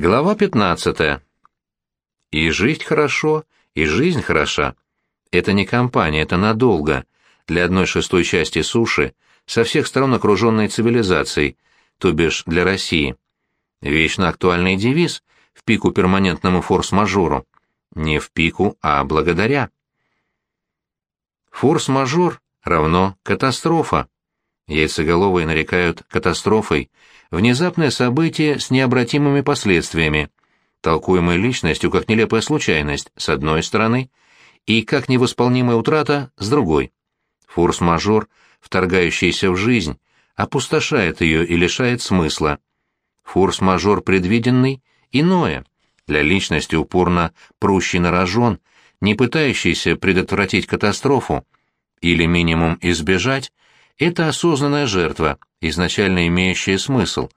Глава 15. И жить хорошо, и жизнь хороша. Это не компания, это надолго. Для одной шестой части суши, со всех сторон окруженной цивилизацией, то бишь для России. Вечно актуальный девиз в пику перманентному форс-мажору. Не в пику, а благодаря. Форс-мажор равно катастрофа. Яйцеголовые нарекают катастрофой внезапное событие с необратимыми последствиями, толкуемое личностью как нелепая случайность, с одной стороны, и как невосполнимая утрата, с другой. Форс-мажор, вторгающийся в жизнь, опустошает ее и лишает смысла. Форс-мажор предвиденный — иное, для личности упорно прущий на рожон, не пытающийся предотвратить катастрофу или минимум избежать, это осознанная жертва, изначально имеющая смысл.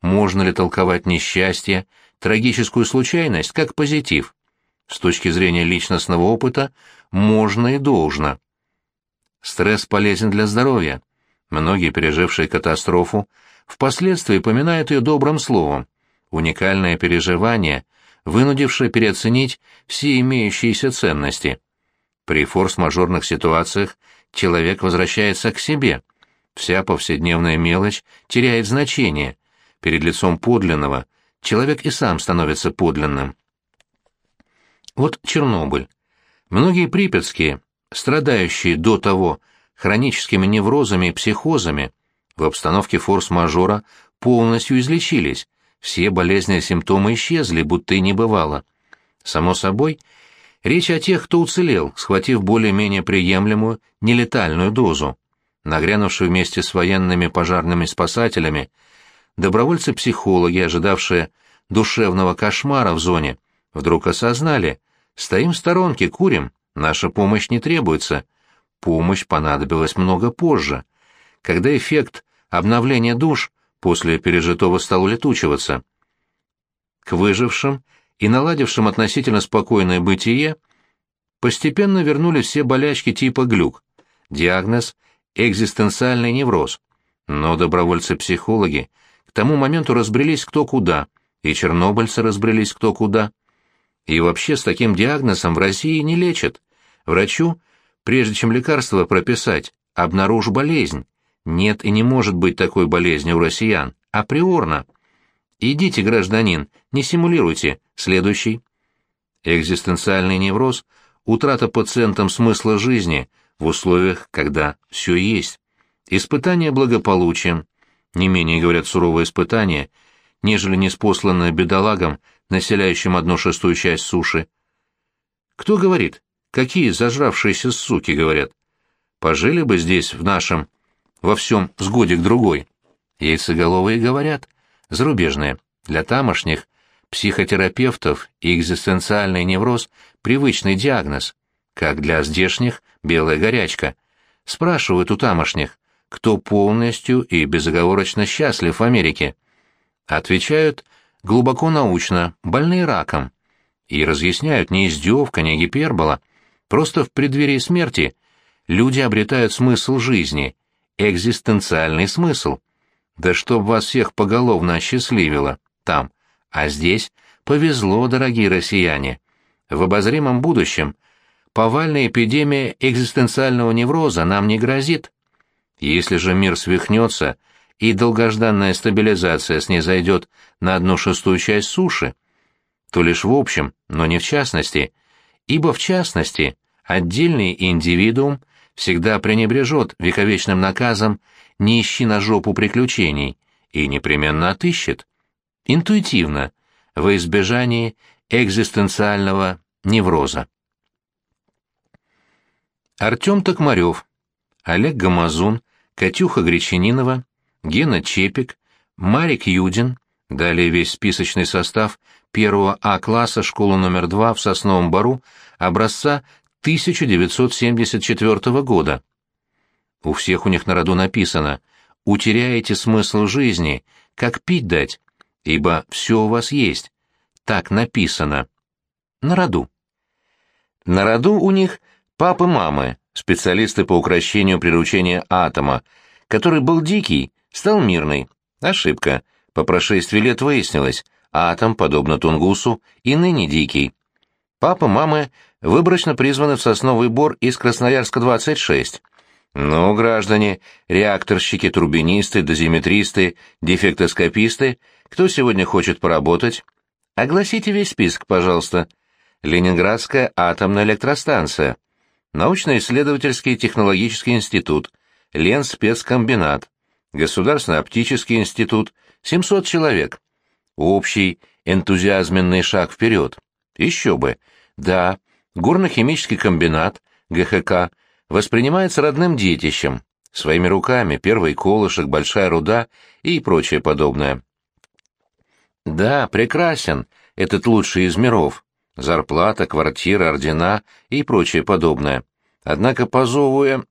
Можно ли толковать несчастье, трагическую случайность как позитив? С точки зрения личностного опыта можно и должно. Стресс полезен для здоровья. Многие, пережившие катастрофу, впоследствии поминают ее добрым словом. Уникальное переживание, вынудившее переоценить все имеющиеся ценности. При форс-мажорных ситуациях человек возвращается к себе. Вся повседневная мелочь теряет значение. Перед лицом подлинного человек и сам становится подлинным. Вот Чернобыль. Многие припятские, страдающие до того хроническими неврозами и психозами, в обстановке форс-мажора полностью излечились, все болезненные симптомы исчезли, будто и не бывало. Само собой, Речь о тех, кто уцелел, схватив более-менее приемлемую, нелетальную дозу. Нагрянувшие вместе с военными пожарными спасателями, добровольцы-психологи, ожидавшие душевного кошмара в зоне, вдруг осознали, стоим в сторонке, курим, наша помощь не требуется. Помощь понадобилась много позже, когда эффект обновления душ после пережитого стал улетучиваться. К выжившим – и наладившим относительно спокойное бытие, постепенно вернулись все болячки типа глюк. Диагноз – экзистенциальный невроз. Но добровольцы-психологи к тому моменту разбрелись кто куда, и чернобыльцы разбрелись кто куда. И вообще с таким диагнозом в России не лечат. Врачу, прежде чем лекарство прописать, обнаружь болезнь. Нет и не может быть такой болезни у россиян, априорно. Идите, гражданин, не симулируйте. Следующий. Экзистенциальный невроз – утрата пациентам смысла жизни в условиях, когда все есть. Испытание благополучием. Не менее, говорят, суровое испытание, нежели неспосланное бедолагам, населяющим одну шестую часть суши. Кто говорит? Какие зажравшиеся суки, говорят? Пожили бы здесь, в нашем, во всем с годик-другой. Яйцеголовые говорят – зарубежные. Для тамошних психотерапевтов экзистенциальный невроз – привычный диагноз, как для здешних – белая горячка. Спрашивают у тамошних, кто полностью и безоговорочно счастлив в Америке. Отвечают глубоко научно, больные раком. И разъясняют не издевка, не гипербола. Просто в преддверии смерти люди обретают смысл жизни, экзистенциальный смысл. Да чтоб вас всех поголовно осчастливило там. А здесь повезло, дорогие россияне. В обозримом будущем повальная эпидемия экзистенциального невроза нам не грозит. Если же мир свихнется и долгожданная стабилизация снизойдет на одну шестую часть суши, то лишь в общем, но не в частности, ибо в частности отдельный индивидуум всегда пренебрежет вековечным наказом «не ищи на жопу приключений» и непременно отыщет. Интуитивно, во избежании экзистенциального невроза. Артем Токмарев, Олег Гамазун, Катюха Гречанинова, Гена Чепик, Марик Юдин, далее весь списочный состав первого А-класса школы номер 2 в Сосновом Бару образца 1974 года. У всех у них на роду написано «Утеряете смысл жизни, как пить дать, ибо все у вас есть». Так написано. На роду. На роду у них папы-мамы, специалисты по укрощению приручения атома, который был дикий, стал мирный. Ошибка. По прошествии лет выяснилось, Атом, подобно Тунгусу, и ныне дикий. Папа, мамы выборочно призваны в сосновый бор из Красноярска-26. Ну, граждане, реакторщики, турбинисты, дозиметристы, дефектоскописты, кто сегодня хочет поработать? Огласите весь список, пожалуйста. Ленинградская атомная электростанция, научно-исследовательский технологический институт, Ленспецкомбинат, Государственный оптический институт, 700 человек. Общий энтузиазменный шаг вперед. Еще бы. Да, горно-химический комбинат, ГХК, воспринимается родным детищем, своими руками, первый колышек, большая руда и прочее подобное. Да, прекрасен этот лучший из миров. Зарплата, квартира, ордена и прочее подобное. Однако по зову я...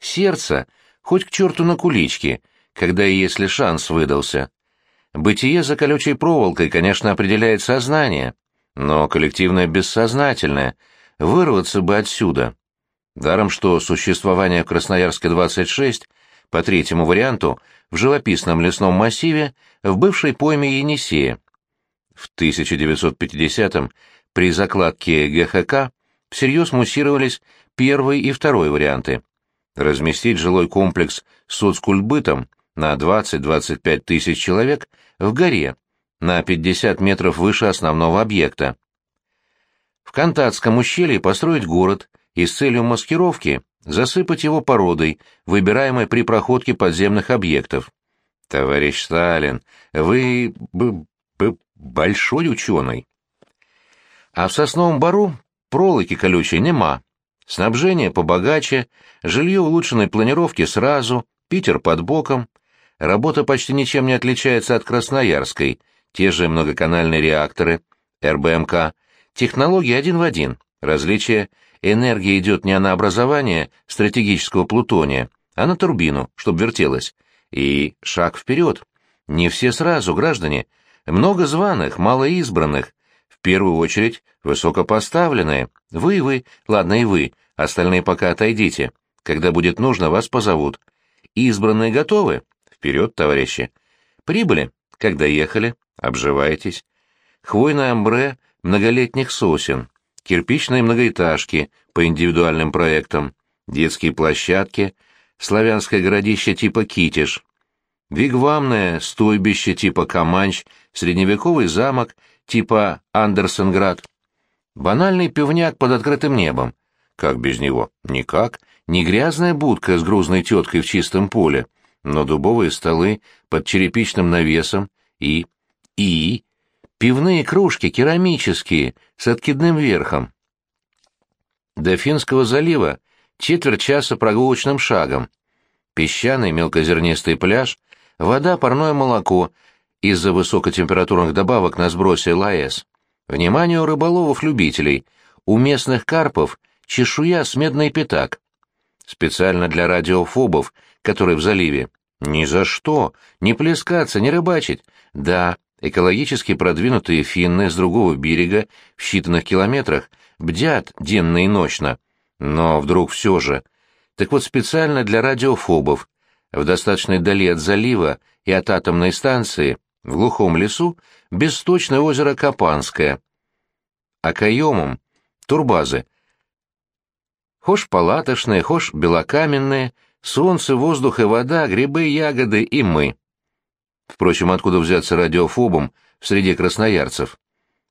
Сердце, хоть к черту на куличке, когда и если шанс выдался. Бытие за колючей проволокой, конечно, определяет сознание, но коллективное бессознательное, вырваться бы отсюда. Даром, что существование в Красноярске-26 по третьему варианту в живописном лесном массиве в бывшей пойме Енисея. В 1950-м при закладке ГХК всерьез муссировались первый и второй варианты. Разместить жилой комплекс с соцкультбытом на 20-25 тысяч человек в горе, на 50 метров выше основного объекта. В Кантатском ущелье построить город и с целью маскировки засыпать его породой, выбираемой при проходке подземных объектов. Товарищ Сталин, вы б, б, большой ученый. А в сосновом бару проволоки колючей нема. Снабжение побогаче, жилье улучшенной планировки сразу, Питер под боком. Работа почти ничем не отличается от Красноярской, те же многоканальные реакторы, РБМК, технологии один в один. Различие – энергия идет не на образование стратегического плутония, а на турбину, чтобы вертелась. И шаг вперед. Не все сразу, граждане. Много званых, мало избранных. В первую очередь высокопоставленные. Вы, вы, ладно и вы, остальные пока отойдите. Когда будет нужно, вас позовут. Избранные готовы? Вперед, товарищи. Прибыли? Когда ехали? Обживайтесь. Хвойное амбре многолетних сосен, кирпичные многоэтажки по индивидуальным проектам, детские площадки, славянское городище типа Китиш, вигвамное стойбище типа Каманч, средневековый замок типа Андерсонград. Банальный пивняк под открытым небом. Как без него? Никак. Не грязная будка с грузной теткой в чистом поле, но дубовые столы под черепичным навесом и... и... пивные кружки керамические с откидным верхом. До Финского залива четверть часа прогулочным шагом. Песчаный мелкозернистый пляж, вода, парное молоко из-за высокотемпературных добавок на сбросе ЛАЭС. Внимание у рыболовов-любителей, у местных карпов чешуя с медный пятак. Специально для радиофобов, которые в заливе. Ни за что, не плескаться, не рыбачить. Да, экологически продвинутые финны с другого берега в считанных километрах бдят денно и ночно. Но вдруг все же. Так вот специально для радиофобов, в достаточной дали от залива и от атомной станции, в глухом лесу, бесточное озеро Капанское. А каемом — турбазы. Хошь палаточные, хошь белокаменные, солнце, воздух и вода, грибы, ягоды и мы. Впрочем, откуда взяться радиофобом в среде красноярцев?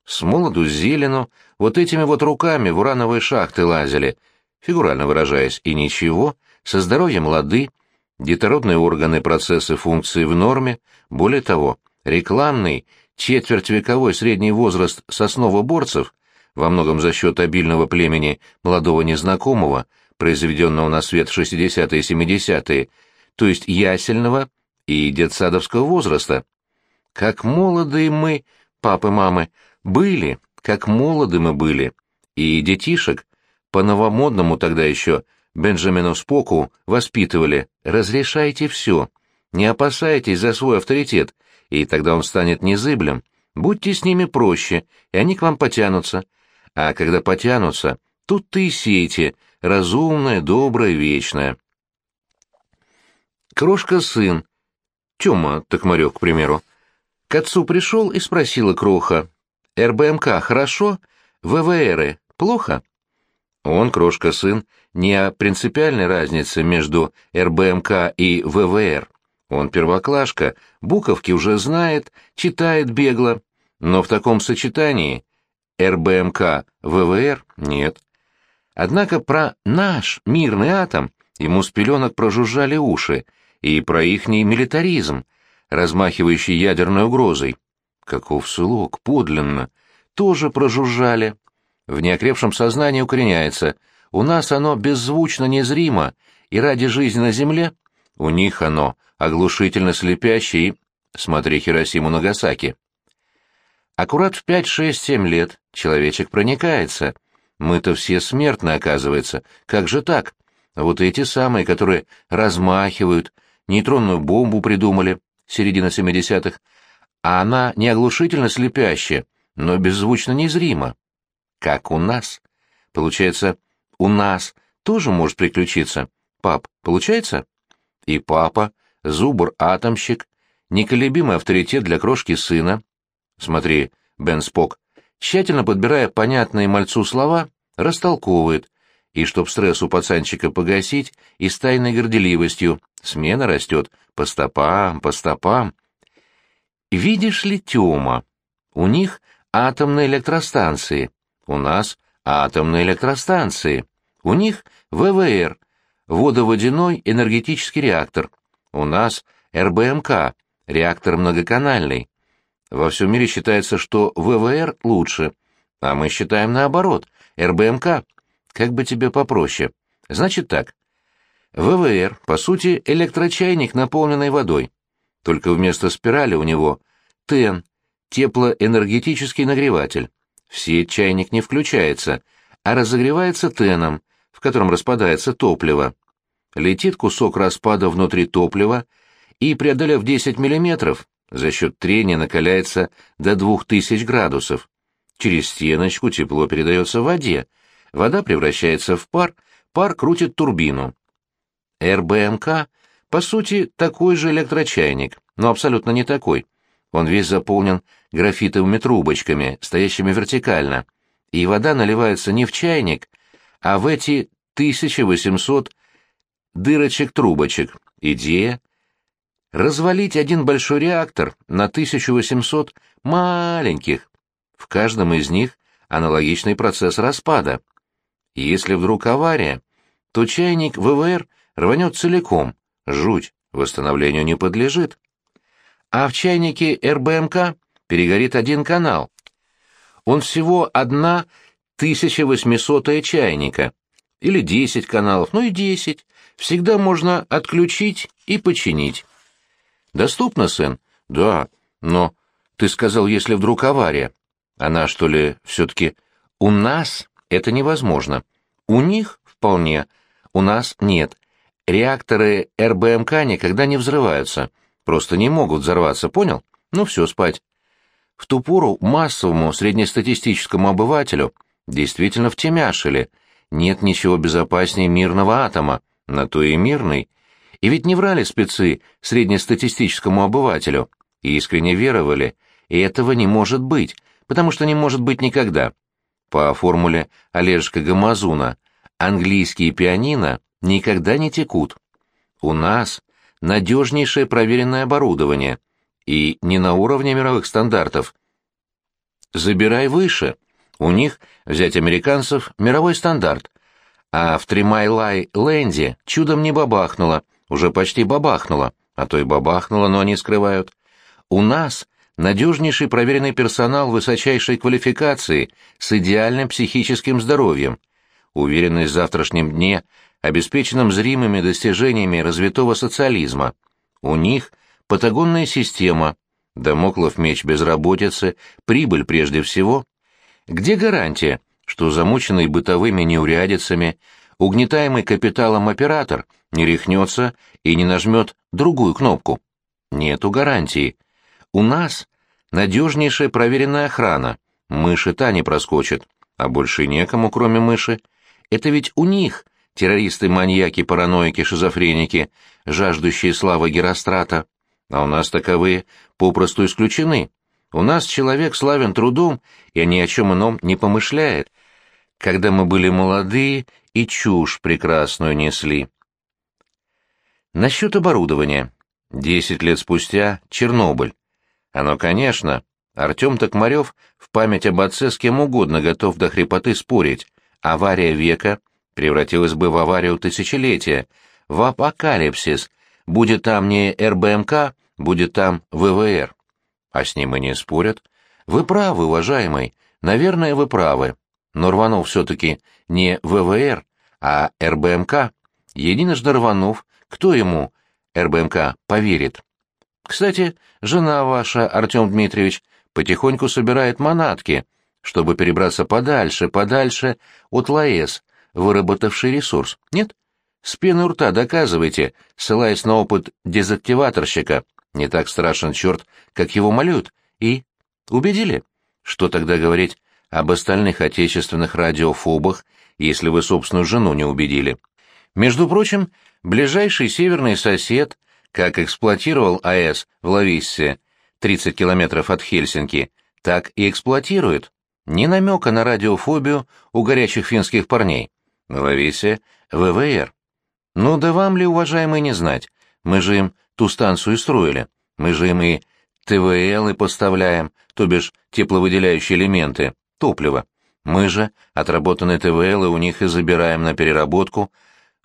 С молоду зелену, вот этими вот руками в урановые шахты лазили, фигурально выражаясь, и ничего, со здоровьем лады, детородные органы, процессы, функции в норме, более того, рекламный, четвертьвековой средний возраст сосновоборцев, во многом за счет обильного племени молодого незнакомого, произведенного на свет в 60-е и 70-е, то есть ясельного и детсадовского возраста. Как молоды мы, папы-мамы, были, как молоды мы были, и детишек, по-новомодному тогда еще, Бенджамину Споку воспитывали, разрешайте все, не опасайтесь за свой авторитет, и тогда он станет незыблем, будьте с ними проще, и они к вам потянутся, а когда потянутся, тут ты и сейте, разумное, доброе, вечное. Крошка-сын, Тёма Токмарёв, к примеру, К отцу пришел и спросила Кроха, «РБМК хорошо? ВВРы плохо?» Он, Крошка-сын, не о принципиальной разнице между РБМК и ВВР. Он первоклашка, буковки уже знает, читает бегло, но в таком сочетании РБМК, ВВР нет. Однако про наш мирный атом ему с пеленок прожужжали уши, и про ихний милитаризм, размахивающий ядерной угрозой. Каков слог, подлинно, тоже прожужжали. В неокрепшем сознании укореняется. У нас оно беззвучно незримо, и ради жизни на земле у них оно оглушительно слепящее Смотри Хиросиму Нагасаки. Аккурат в пять, шесть, семь лет человечек проникается. Мы-то все смертны, оказывается. Как же так? Вот эти самые, которые размахивают, нейтронную бомбу придумали, середина семидесятых, а она не оглушительно слепящая, но беззвучно незрима. Как у нас. Получается, у нас тоже может приключиться. Пап, получается? И папа, зубр-атомщик, неколебимый авторитет для крошки сына. Смотри, Бен Спок, тщательно подбирая понятные мальцу слова, растолковывает, и чтоб стресс у пацанчика погасить, и с тайной горделивостью, смена растет, по стопам, по стопам. Видишь ли, Тёма, у них атомные электростанции, у нас атомные электростанции, у них ВВР, водоводяной энергетический реактор, у нас РБМК, реактор многоканальный. Во всем мире считается, что ВВР лучше, а мы считаем наоборот, РБМК. Как бы тебе попроще. Значит так. ВВР, по сути, электрочайник, наполненный водой. Только вместо спирали у него ТЭН, теплоэнергетический нагреватель. В сеть чайник не включается, а разогревается теном, в котором распадается топливо. Летит кусок распада внутри топлива и, преодолев 10 мм, за счет трения накаляется до 2000 градусов. Через стеночку тепло передается в воде, вода превращается в пар, пар крутит турбину. РБМК, по сути, такой же электрочайник, но абсолютно не такой. Он весь заполнен графитовыми трубочками, стоящими вертикально, и вода наливается не в чайник, а в эти 1800 дырочек-трубочек. Идея — развалить один большой реактор на 1800 маленьких. В каждом из них аналогичный процесс распада. И если вдруг авария, то чайник ВВР рванет целиком, жуть, восстановлению не подлежит а в чайнике РБМК перегорит один канал. Он всего одна тысяча восьмисотая чайника. Или десять каналов, ну и десять. Всегда можно отключить и починить. Доступно, сын? Да, но ты сказал, если вдруг авария. Она, что ли, все-таки... У нас это невозможно. У них вполне. У нас нет. Реакторы РБМК никогда не взрываются. Просто не могут взорваться, понял? Ну все, спать. В ту пору массовому среднестатистическому обывателю действительно втемяшили. Нет ничего безопаснее мирного атома, на то и мирный. И ведь не врали спецы среднестатистическому обывателю, и искренне веровали, и этого не может быть, потому что не может быть никогда. По формуле Олежка Гамазуна, английские пианино никогда не текут. У нас надежнейшее проверенное оборудование, и не на уровне мировых стандартов. Забирай выше. У них, взять американцев, мировой стандарт. А в Тримайлай-Ленде чудом не бабахнуло, уже почти бабахнуло, а то и бабахнуло, но они скрывают. У нас надежнейший проверенный персонал высочайшей квалификации с идеальным психическим здоровьем. Уверенность в завтрашнем дне обеспеченном зримыми достижениями развитого социализма. У них патагонная система, домоклов меч безработицы, прибыль прежде всего. Где гарантия, что замученный бытовыми неурядицами, угнетаемый капиталом оператор не рехнется и не нажмет другую кнопку? Нету гарантии. У нас надежнейшая проверенная охрана, мыши та не проскочит, а больше некому, кроме мыши. Это ведь у них террористы, маньяки, параноики, шизофреники, жаждущие славы Герострата. А у нас таковые попросту исключены. У нас человек славен трудом и ни о чем ином не помышляет. Когда мы были молодые и чушь прекрасную несли. Насчет оборудования. Десять лет спустя Чернобыль. Оно, конечно, Артем Токмарев в память об отце с кем угодно готов до хрипоты спорить. Авария века превратилась бы в аварию тысячелетия, в апокалипсис. Будет там не РБМК, будет там ВВР. А с ним и не спорят. Вы правы, уважаемый, наверное, вы правы. Но рванув все-таки не ВВР, а РБМК, единожды рванув, кто ему, РБМК, поверит? Кстати, жена ваша, Артем Дмитриевич, потихоньку собирает манатки, чтобы перебраться подальше, подальше от ЛАЭС, выработавший ресурс. Нет? С пены рта доказывайте, ссылаясь на опыт дезактиваторщика. Не так страшен черт, как его молют. И? Убедили? Что тогда говорить об остальных отечественных радиофобах, если вы собственную жену не убедили? Между прочим, ближайший северный сосед, как эксплуатировал АЭС в Лависсе, 30 километров от Хельсинки, так и эксплуатирует. Ни намека на радиофобию у горячих финских парней. В Лависе ВВР. Ну да вам ли, уважаемые, не знать? Мы же им ту станцию строили. Мы же им и ТВЛ и поставляем, то бишь тепловыделяющие элементы, топливо. Мы же отработанные ТВЛ у них и забираем на переработку.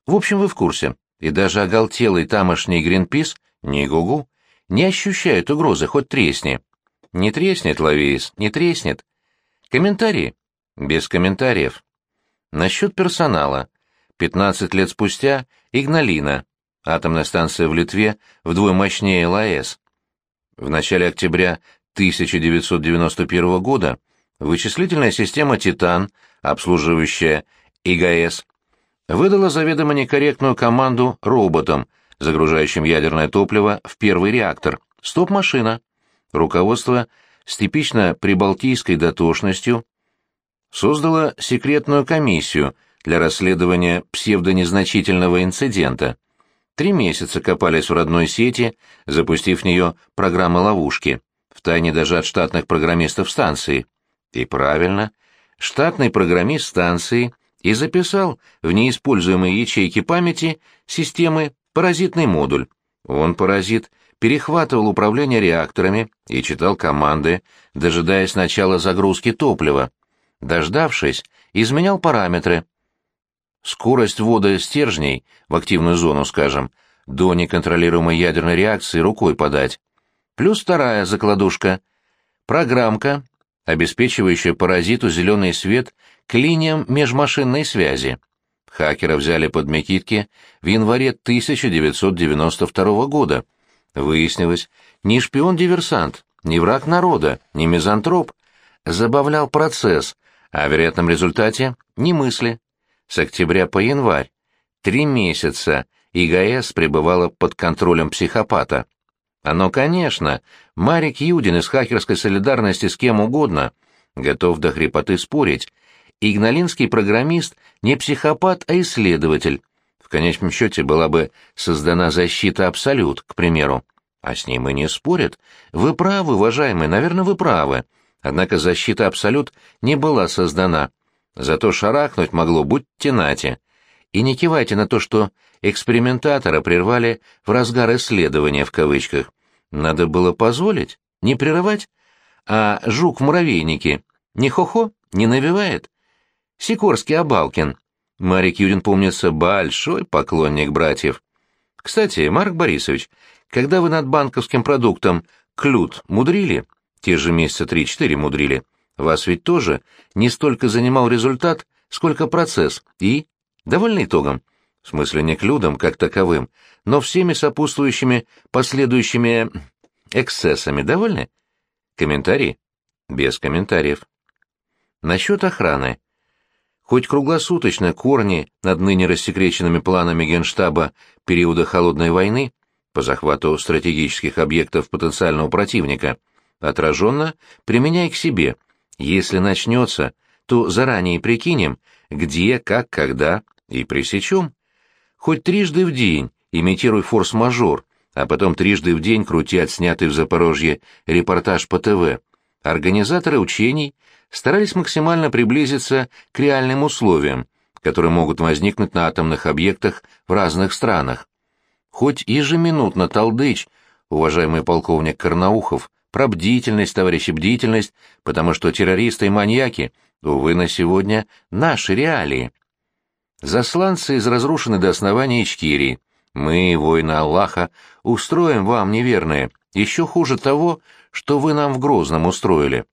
В общем, вы в курсе. И даже оголтелый тамошний Гринпис, не гугу, не ощущает угрозы, хоть тресни. Не треснет, Лавиис, не треснет. Комментарии? Без комментариев. Насчет персонала. 15 лет спустя Игналина, атомная станция в Литве, вдвое мощнее ЛАЭС. В начале октября 1991 года вычислительная система «Титан», обслуживающая ИГАЭС, выдала заведомо некорректную команду роботам, загружающим ядерное топливо в первый реактор. Стоп-машина. Руководство с типично прибалтийской дотошностью создало секретную комиссию для расследования псевдонезначительного инцидента. Три месяца копались в родной сети, запустив в нее программы ловушки, втайне даже от штатных программистов станции. И правильно, штатный программист станции и записал в неиспользуемые ячейки памяти системы паразитный модуль. Он, паразит, перехватывал управление реакторами и читал команды, дожидаясь начала загрузки топлива. Дождавшись, изменял параметры, Скорость ввода стержней в активную зону, скажем, до неконтролируемой ядерной реакции рукой подать. Плюс вторая закладушка. Программка, обеспечивающая паразиту зеленый свет к линиям межмашинной связи. Хакера взяли под Микитки в январе 1992 года. Выяснилось, ни шпион-диверсант, ни враг народа, ни мизантроп. Забавлял процесс, а в вероятном результате — ни мысли с октября по январь. Три месяца ИГС пребывала под контролем психопата. Оно, конечно, Марик Юдин из хакерской солидарности с кем угодно, готов до хрипоты спорить. Игналинский программист не психопат, а исследователь. В конечном счете была бы создана защита Абсолют, к примеру. А с ним и не спорят. Вы правы, уважаемые, наверное, вы правы. Однако защита Абсолют не была создана. Зато шарахнуть могло, будьте нате. И не кивайте на то, что экспериментатора прервали в разгар исследования в кавычках. Надо было позволить, не прерывать. А жук в муравейнике не хо-хо, не навевает. Сикорский Абалкин. Марик Юдин, помнится, большой поклонник братьев. Кстати, Марк Борисович, когда вы над банковским продуктом клют мудрили, те же месяца три-четыре мудрили, вас ведь тоже не столько занимал результат, сколько процесс, и... Довольны итогом? В смысле не клюдом как таковым, но всеми сопутствующими последующими эксцессами. Довольны? Комментарии? Без комментариев. Насчет охраны. Хоть круглосуточно корни над ныне рассекреченными планами Генштаба периода Холодной войны по захвату стратегических объектов потенциального противника отраженно применяй к себе, если начнется, то заранее прикинем, где, как, когда, и пресечем. Хоть трижды в день имитируй форс-мажор, а потом трижды в день крутят снятый в Запорожье репортаж по ТВ. Организаторы учений старались максимально приблизиться к реальным условиям, которые могут возникнуть на атомных объектах в разных странах. Хоть ежеминутно толдыч, уважаемый полковник Карнаухов, про бдительность, товарищи, бдительность, потому что террористы и маньяки, увы, на сегодня наши реалии. Засланцы из разрушенной до основания Ичкирии, мы, воины Аллаха, устроим вам, неверные, еще хуже того, что вы нам в Грозном устроили.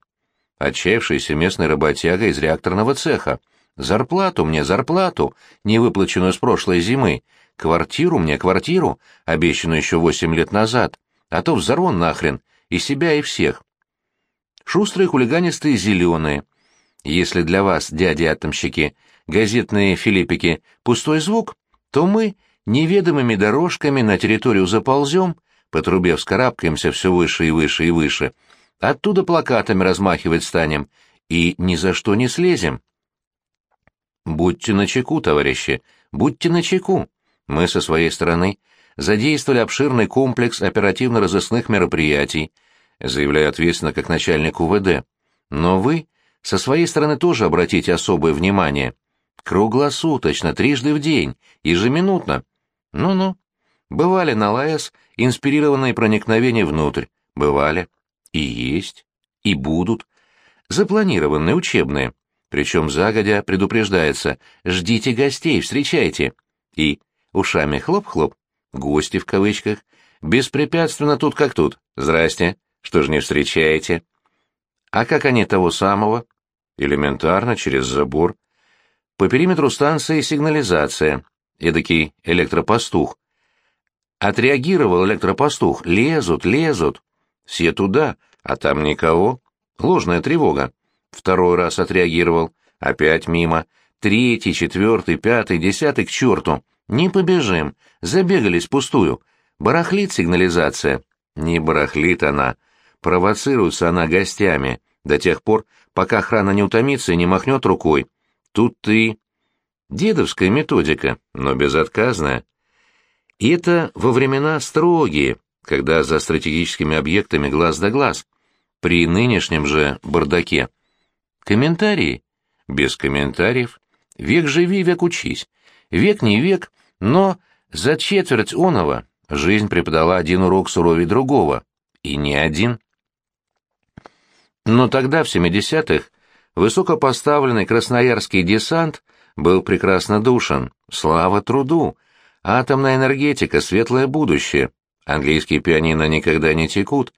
Отчаявшийся местный работяга из реакторного цеха. Зарплату мне, зарплату, не выплаченную с прошлой зимы. Квартиру мне, квартиру, обещанную еще восемь лет назад. А то взорву нахрен, и себя, и всех. Шустрые хулиганистые зеленые. Если для вас, дяди-атомщики, газетные филиппики, пустой звук, то мы неведомыми дорожками на территорию заползем, по трубе вскарабкаемся все выше и выше и выше, оттуда плакатами размахивать станем и ни за что не слезем. Будьте начеку, товарищи, будьте начеку. Мы со своей стороны задействовали обширный комплекс оперативно-розыскных мероприятий, заявляю ответственно как начальник УВД. Но вы со своей стороны тоже обратите особое внимание. Круглосуточно, трижды в день, ежеминутно. Ну-ну. Бывали на ЛАЭС инспирированные проникновения внутрь. Бывали. И есть. И будут. Запланированные, учебные. Причем загодя предупреждается «ждите гостей, встречайте». И ушами хлоп-хлоп, гости в кавычках, беспрепятственно тут как тут. Здрасте, что ж не встречаете? А как они того самого? Элементарно, через забор. По периметру станции сигнализация эдакий электропастух. Отреагировал электропастух. Лезут, лезут. Все туда, а там никого. Ложная тревога. Второй раз отреагировал. Опять мимо. Третий, четвертый, пятый, десятый к черту. Не побежим. Забегались пустую. Барахлит сигнализация. Не барахлит она. Провоцируется она гостями. До тех пор, пока охрана не утомится и не махнет рукой. Тут ты Дедовская методика, но безотказная. И это во времена строгие, когда за стратегическими объектами глаз да глаз. При нынешнем же бардаке. Комментарии? Без комментариев. Век живи, век учись. Век не век, но за четверть оного жизнь преподала один урок суровее другого. И не один. Но тогда, в 70-х, высокопоставленный красноярский десант был прекрасно душен. Слава труду! Атомная энергетика, светлое будущее. Английские пианино никогда не текут.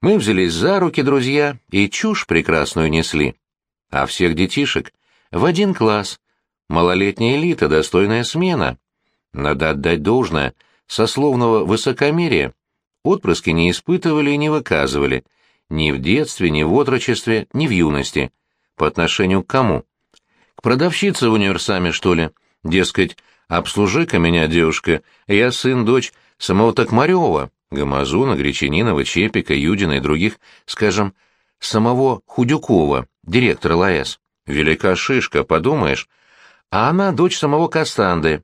Мы взялись за руки, друзья, и чушь прекрасную несли. А всех детишек в один класс. Малолетняя элита, достойная смена. Надо отдать должное, сословного высокомерия. Отпрыски не испытывали и не выказывали. Ни в детстве, ни в отрочестве, ни в юности. По отношению к кому? К продавщице в универсаме, что ли? Дескать, обслужи-ка меня, девушка, я сын, дочь самого Токмарева, Гамазуна, Гречанинова, Чепика, Юдина и других, скажем, самого Худюкова, директора ЛАЭС. Велика шишка, подумаешь. А она дочь самого Кастанды.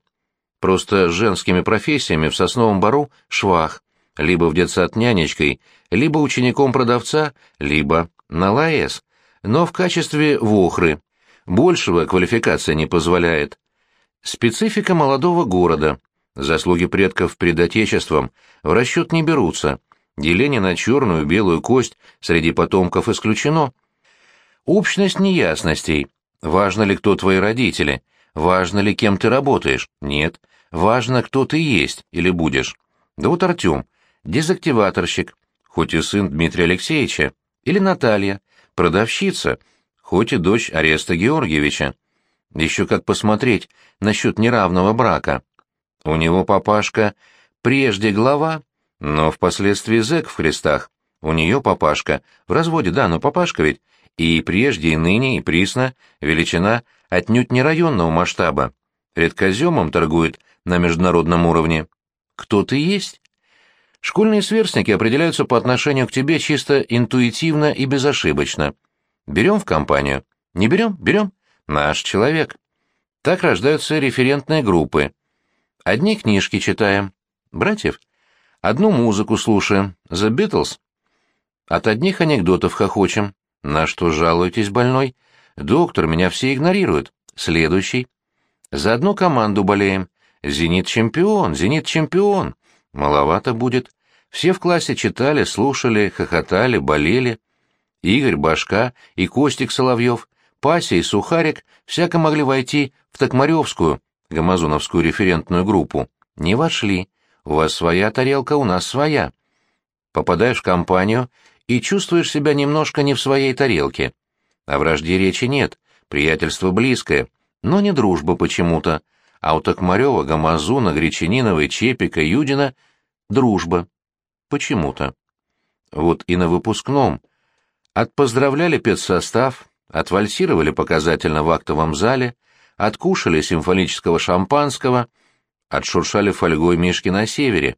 Просто женскими профессиями в Сосновом Бару швах. Либо в детсад нянечкой, либо учеником продавца, либо на ЛАЭС. Но в качестве вохры, Большего квалификация не позволяет. Специфика молодого города. Заслуги предков перед Отечеством в расчет не берутся. Деление на черную и белую кость среди потомков исключено. Общность неясностей. Важно ли, кто твои родители? Важно ли, кем ты работаешь? Нет. Важно, кто ты есть или будешь. Да вот Артем, дезактиваторщик, хоть и сын Дмитрия Алексеевича. Или Наталья, продавщица — хоть и дочь Ареста Георгиевича. Еще как посмотреть насчет неравного брака. У него папашка прежде глава, но впоследствии зэк в крестах. У нее папашка в разводе, да, но папашка ведь и прежде, и ныне, и присно величина отнюдь не районного масштаба. Редкоземом торгует на международном уровне. Кто ты есть? Школьные сверстники определяются по отношению к тебе чисто интуитивно и безошибочно. Берем в компанию? Не берем? Берем. Наш человек. Так рождаются референтные группы. Одни книжки читаем. Братьев? Одну музыку слушаем. The Beatles. От одних анекдотов хохочем. На что жалуетесь, больной? Доктор, меня все игнорируют. Следующий. За одну команду болеем. «Зенит чемпион! Зенит чемпион!» Маловато будет. Все в классе читали, слушали, хохотали, болели. Игорь Башка и Костик Соловьев, Пася и Сухарик всяко могли войти в Токмаревскую, гамазоновскую референтную группу. Не вошли. У вас своя тарелка, у нас своя. Попадаешь в компанию и чувствуешь себя немножко не в своей тарелке. О вражде речи нет, приятельство близкое, но не дружба почему-то а у Токмарева, Гамазуна, Гречанинова, Чепика, Юдина — дружба. Почему-то. Вот и на выпускном. Отпоздравляли педсостав, отвальсировали показательно в актовом зале, откушали симфонического шампанского, отшуршали фольгой мишки на севере.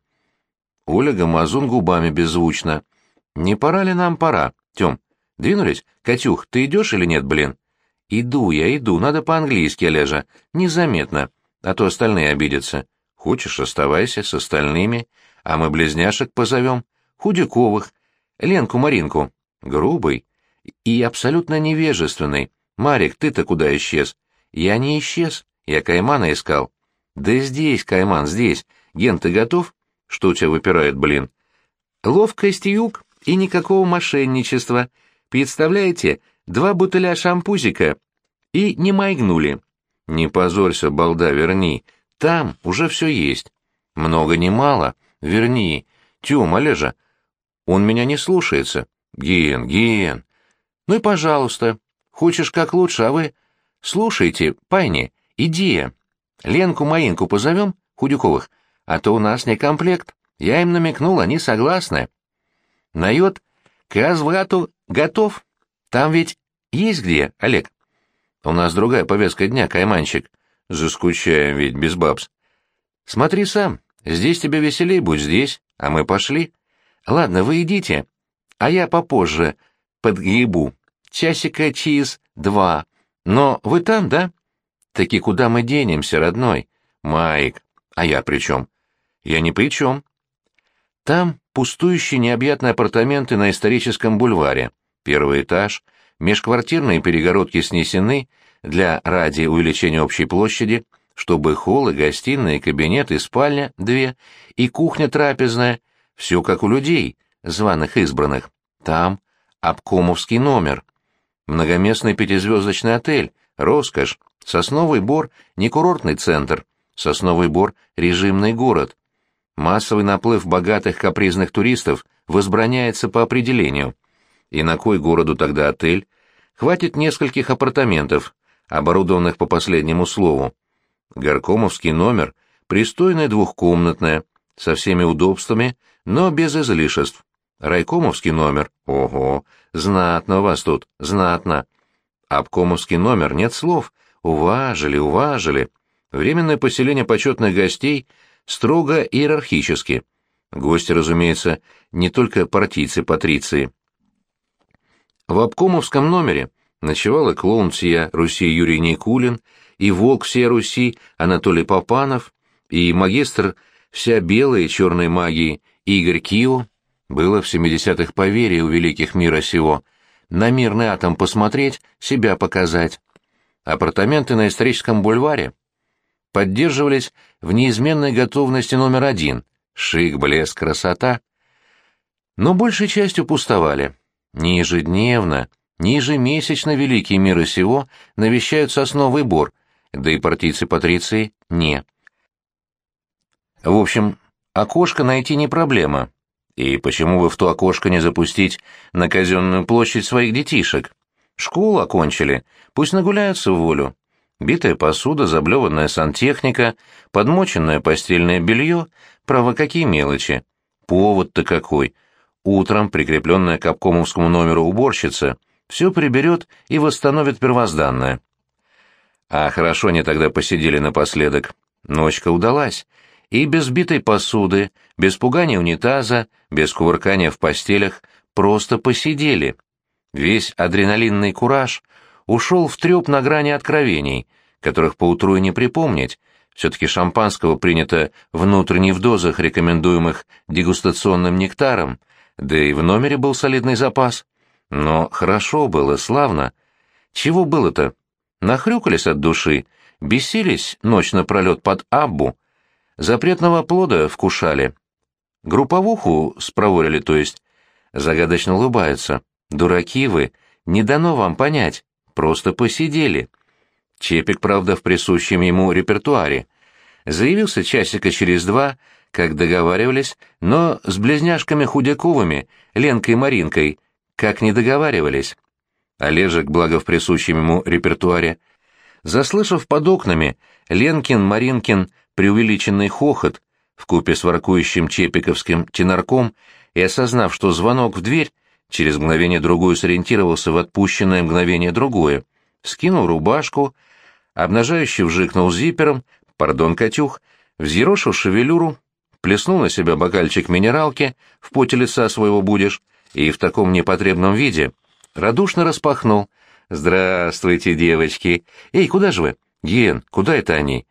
Оля Гамазун губами беззвучно. «Не пора ли нам пора? Тём, двинулись? Катюх, ты идешь или нет, блин?» «Иду я, иду, надо по-английски, Олежа, незаметно а то остальные обидятся. Хочешь, оставайся с остальными, а мы близняшек позовем, Худяковых, Ленку-Маринку, грубый и абсолютно невежественный. Марик, ты-то куда исчез? Я не исчез, я Каймана искал. Да здесь, Кайман, здесь. Ген, ты готов? Что у тебя выпирает, блин? Ловкость юг и никакого мошенничества. Представляете, два бутыля шампузика и не майгнули. Не позорься, балда, верни. Там уже все есть. Много не мало. Верни. Тём, Олежа, он меня не слушается. Ген, Ген. Ну и пожалуйста. Хочешь как лучше, а вы... Слушайте, Пайни, идея. Ленку-Маинку позовем, Худюковых, а то у нас не комплект. Я им намекнул, они согласны. На йод к разврату готов. Там ведь есть где, Олег? У нас другая повестка дня, кайманчик. Заскучаем ведь без бабс. Смотри сам, здесь тебе веселей, будь здесь, а мы пошли. Ладно, вы идите, а я попозже подгребу. Часика через два. Но вы там, да? Таки куда мы денемся, родной? Майк. А я при чем? Я ни при чем. Там пустующие необъятные апартаменты на историческом бульваре. Первый этаж — Межквартирные перегородки снесены для ради увеличения общей площади, чтобы холлы, гостиная, кабинет и спальня две, и кухня трапезная, все как у людей, званых избранных. Там обкомовский номер. Многоместный пятизвездочный отель, роскошь, сосновый бор — не курортный центр, сосновый бор — режимный город. Массовый наплыв богатых капризных туристов возбраняется по определению — и на кой городу тогда отель? Хватит нескольких апартаментов, оборудованных по последнему слову. Горкомовский номер, пристойная двухкомнатная, со всеми удобствами, но без излишеств. Райкомовский номер, ого, знатно у вас тут, знатно. Обкомовский номер, нет слов, уважили, уважили. Временное поселение почетных гостей строго иерархически. Гости, разумеется, не только партийцы-патриции. В обкомовском номере ночевал и клоун всея Руси Юрий Никулин, и волк всея Руси Анатолий Попанов, и магистр вся белой и черной магии Игорь Кио. Было в 70-х поверье у великих мира сего. На мирный атом посмотреть, себя показать. Апартаменты на историческом бульваре поддерживались в неизменной готовности номер один. Шик, блеск, красота. Но большей частью пустовали. Не ежедневно, не ежемесячно великие миры сего навещают сосновый бор, да и партийцы-патриции не. В общем, окошко найти не проблема. И почему бы в то окошко не запустить на казенную площадь своих детишек? Школу окончили, пусть нагуляются в волю. Битая посуда, заблеванная сантехника, подмоченное постельное белье, право какие мелочи. Повод-то какой — Утром прикрепленная к обкомовскому номеру уборщица все приберет и восстановит первозданное. А хорошо они тогда посидели напоследок. Ночка удалась. И без битой посуды, без пугания унитаза, без кувыркания в постелях, просто посидели. Весь адреналинный кураж ушел в треп на грани откровений, которых поутру и не припомнить, Все-таки шампанского принято внутренне в дозах, рекомендуемых дегустационным нектаром, да и в номере был солидный запас. Но хорошо было, славно. Чего было-то? Нахрюкались от души, бесились ночь напролет под Аббу, запретного плода вкушали. Групповуху спроворили, то есть. Загадочно улыбаются. Дураки вы, не дано вам понять, просто посидели. Чепик, правда, в присущем ему репертуаре. Заявился часика через два, как договаривались, но с близняшками Худяковыми, Ленкой и Маринкой, как не договаривались. Олежек, благо в присущем ему репертуаре, заслышав под окнами Ленкин, Маринкин преувеличенный хохот в купе с воркующим чепиковским тенарком и осознав, что звонок в дверь, через мгновение другую сориентировался в отпущенное мгновение другое, скинул рубашку, обнажающе вжикнул зипером, пардон, Катюх, взъерошил шевелюру, плеснул на себя бокальчик минералки, в поте лица своего будешь, и в таком непотребном виде радушно распахнул. «Здравствуйте, девочки! Эй, куда же вы? Ген, куда это они?»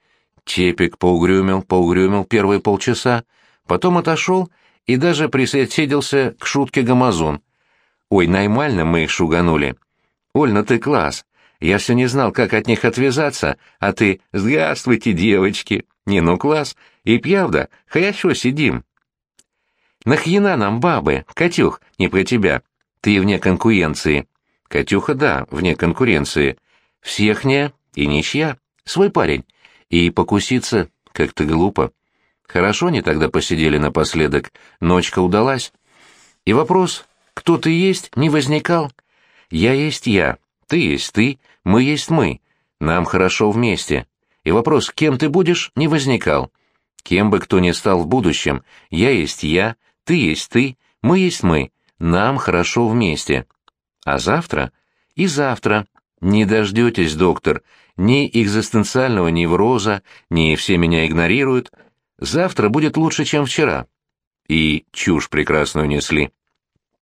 Чепик поугрюмил, поугрюмил первые полчаса, потом отошел и даже присоединился к шутке Гамазон. «Ой, нормально мы их шуганули. Оль, ну ты класс. Я все не знал, как от них отвязаться, а ты «Здравствуйте, девочки!» Не, ну класс. И пьявда, хорошо сидим. Нахьена нам бабы, Катюх, не про тебя. Ты вне конкуренции. Катюха, да, вне конкуренции. Всехняя и ничья. Свой парень. И покуситься как-то глупо. Хорошо они тогда посидели напоследок, ночка удалась. И вопрос «кто ты есть?» не возникал. Я есть я, ты есть ты, мы есть мы. Нам хорошо вместе. И вопрос «кем ты будешь?» не возникал. Кем бы кто ни стал в будущем, я есть я, ты есть ты, мы есть мы. Нам хорошо вместе. А завтра? И завтра. Не дождетесь, доктор, ни экзистенциального невроза, ни все меня игнорируют. Завтра будет лучше, чем вчера. И чушь прекрасную несли.